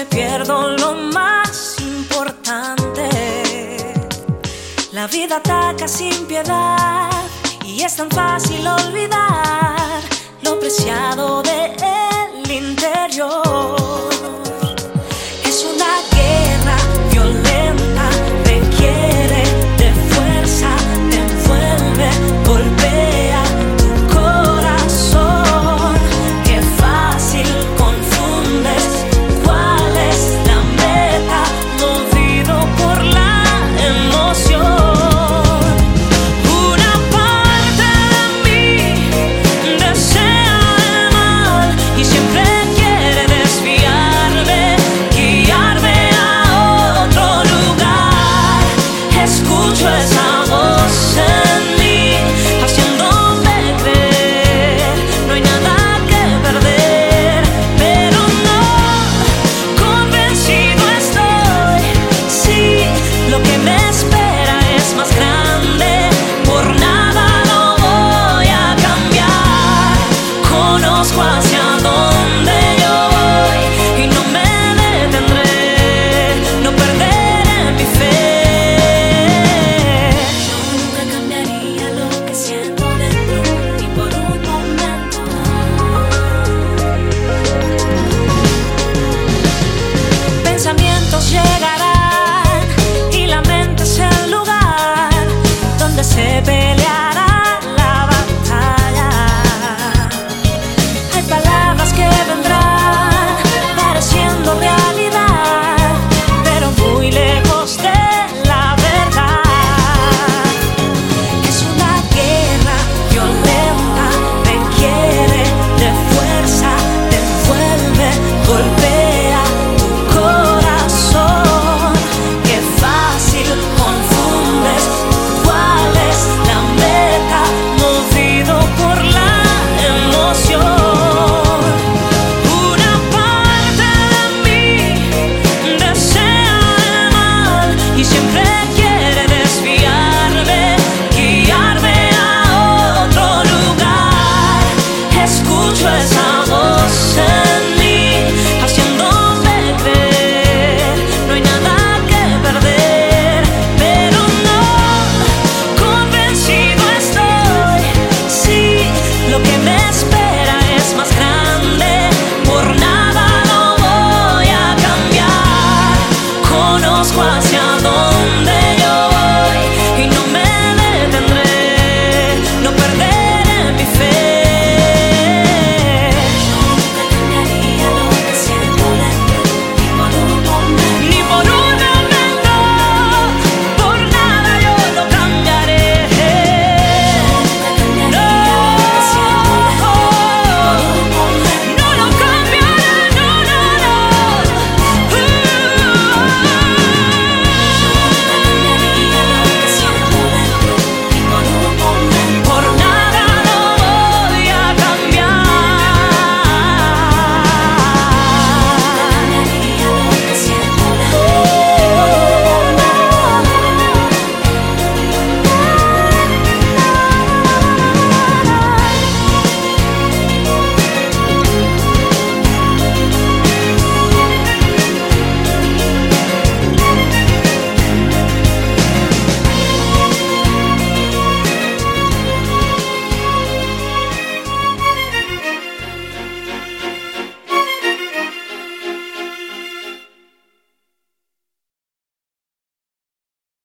me pierdo lo más importante. La vida ataca sin piedad y es tan fácil olvidar lo preciado de